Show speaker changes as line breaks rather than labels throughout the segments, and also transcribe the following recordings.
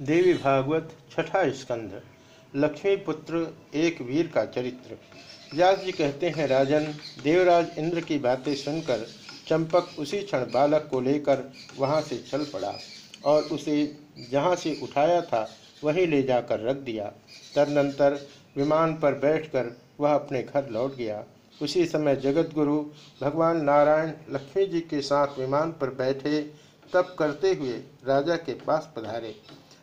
देवी भागवत, छठा स्कंध लक्ष्मी पुत्र एक वीर का चरित्र। व्यास जी कहते हैं, राजन, देवराज इंद्र की बातें सुनकर चंपक उसी क्षण बालक को लेकर वहाँ से चल पड़ा और उसे जहाँ से उठाया था, वहीं ले जाकर रख दिया। तदनंतर विमान पर बैठकर वह अपने घर लौट गया। उसी समय जगत गुरु भगवान नारायण लक्ष्मी जी के साथ विमान पर बैठे, तप करते हुए राजा के पास पधारे।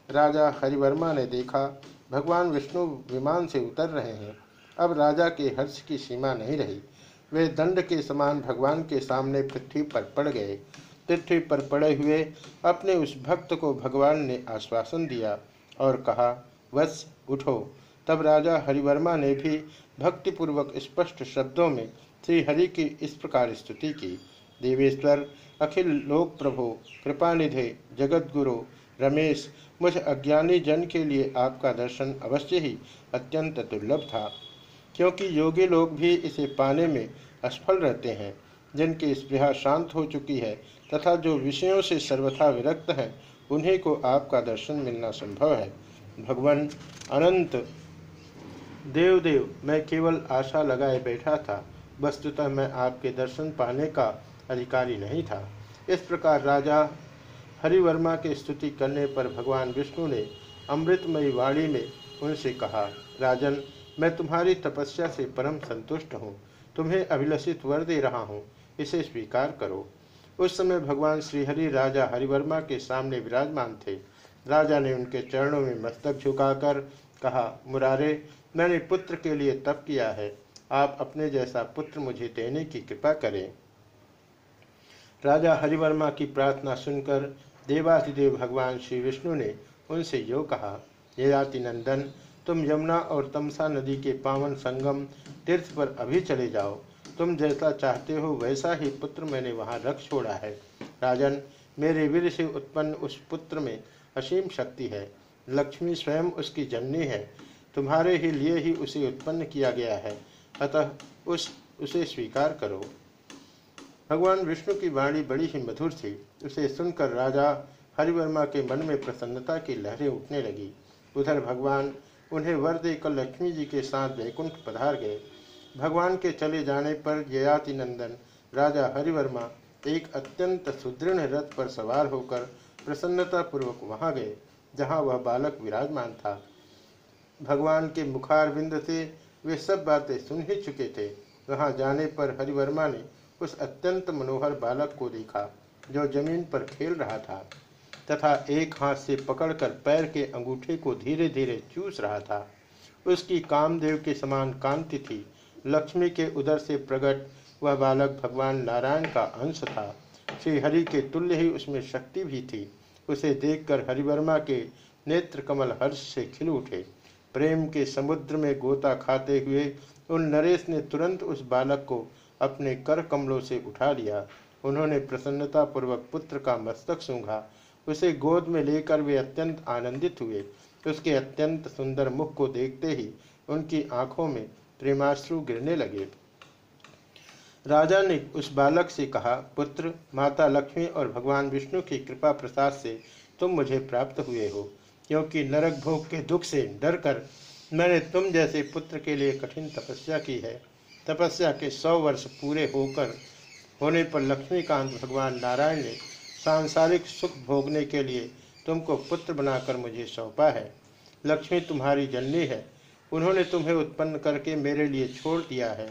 राजा हरिवर्मा ने देखा, भगवान विष्णु विमान से उतर रहे हैं। अब राजा के हर्ष की सीमा नहीं रही। वे दंड के समान भगवान के सामने पृथ्वी पर पड़ गए। पृथ्वी पर पड़े हुए अपने उस भक्त को भगवान ने आश्वासन दिया और कहा, वत्स, उठो। तब राजा हरिवर्मा ने भी भक्तिपूर्वक स्पष्ट शब्दों में श्री हरि की इस प्रकार स्तुति की, देवेश्वर, अखिल लोक प्रभु, कृपानिधे जगत गुरु रमेश, मुझ अज्ञानी जन के लिए आपका दर्शन अवश्य ही अत्यंत दुर्लभ था, क्योंकि योगी लोग भी इसे पाने में असफल रहते हैं, जिनकी स्पृहा शांत हो चुकी है, तथा जो विषयों से सर्वथा विरक्त हैं, उन्हीं को आपका दर्शन मिलना संभव है। भगवान, अनंत। देव देव मैं केवल आशा लगाए बैठा था, वस्तुतः मैं आपके दर्शन पाने का अधिकारी नहीं था। इस प्रकार राजा हरिवर्मा की स्तुति करने पर भगवान विष्णु ने अमृतमयी वाणी में उनसे कहा, राजन, मैं तुम्हारी तपस्या से परम संतुष्ट हूँ। तुम्हें अभिलषित वर दे रहा हूँ, इसे स्वीकार करो। उस समय भगवान श्रीहरि राजा हरिवर्मा के सामने विराजमान थे। राजा ने उनके चरणों में मस्तक झुकाकर कहा, मुरारे, मैंने पुत्र के लिए तप किया है। आप अपने जैसा पुत्र मुझे देने की कृपा करें। राजा हरिवर्मा की प्रार्थना सुनकर देवाधिदेव भगवान श्री विष्णु ने उनसे यो कहा ययाति नंदन तुम यमुना और तमसा नदी के पावन संगम तीर्थ पर अभी चले जाओ। तुम जैसा चाहते हो वैसा ही पुत्र मैंने वहाँ रख छोड़ा है। राजन, मेरे वीर से उत्पन्न उस पुत्र में असीम शक्ति है। लक्ष्मी स्वयं उसकी जननी है। तुम्हारे ही लिए ही उसे उत्पन्न किया गया है। अतः उस, उसे स्वीकार करो। भगवान विष्णु की वाणी बड़ी ही मधुर थी। उसे सुनकर राजा हरिवर्मा के मन में प्रसन्नता की लहरें उठने लगी। उधर भगवान उन्हें वर देकर लक्ष्मी जी के साथ वैकुंठ पधार गए। भगवान के चले जाने पर जयाति नंदन राजा हरिवर्मा एक अत्यंत सुदृढ़ रथ पर सवार होकर प्रसन्नता पूर्वक वहाँ गए, जहाँ वह बालक विराजमान था। भगवान के मुखारविंद से वे सब बातें सुन ही चुके थे। वहाँ जाने पर हरिवर्मा ने उस अत्यंत मनोहर बालक को देखा, जो ज़मीन पर खेल रहा था, तथा एक हाथ से पकड़कर पैर के अंगूठे को धीरे धीरे चूस रहा था। उसकी कामदेव के समान कांति थी। लक्ष्मी के उदर से प्रकट वह बालक भगवान नारायण का अंश था। श्री हरि के तुल्य ही उसमें शक्ति भी थी। उसे देखकर हरिवर्मा के नेत्र कमल हर्ष से खिल उठे। प्रेम के समुद्र में गोता खाते हुए उन नरेश ने तुरंत उस बालक को अपने कर कमलों से उठा लिया। उन्होंने प्रसन्नता पूर्वक पुत्र का मस्तक सूंघा। उसे गोद में लेकर वे अत्यंत आनंदित हुए। उसके अत्यंत सुंदर मुख को देखते ही उनकी आँखों में प्रेमाश्रु गिरने लगे। राजा ने उस बालक से कहा, पुत्र, माता लक्ष्मी और भगवान विष्णु की कृपा प्रसाद से तुम मुझे प्राप्त हुए हो। क्योंकि नरक भोग के दुख से डर कर मैंने तुम जैसे पुत्र के लिए कठिन तपस्या की है। तपस्या के सौ वर्ष पूरे होकर होने पर लक्ष्मीकांत भगवान नारायण ने सांसारिक सुख भोगने के लिए तुमको पुत्र बनाकर मुझे सौंपा है। लक्ष्मी तुम्हारी जननी है। उन्होंने तुम्हें उत्पन्न करके मेरे लिए छोड़ दिया है।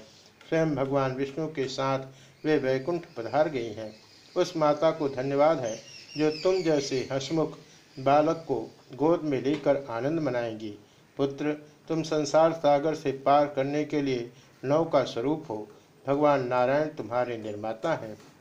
स्वयं भगवान विष्णु के साथ वे वैकुंठ पधार गई हैं। उस माता को धन्यवाद है जो तुम जैसे हसमुख बालक को गोद में लेकर आनंद मनाएँगी। पुत्र, तुम संसार सागर से पार करने के लिए नौ का स्वरूप हो। भगवान नारायण तुम्हारे निर्माता हैं।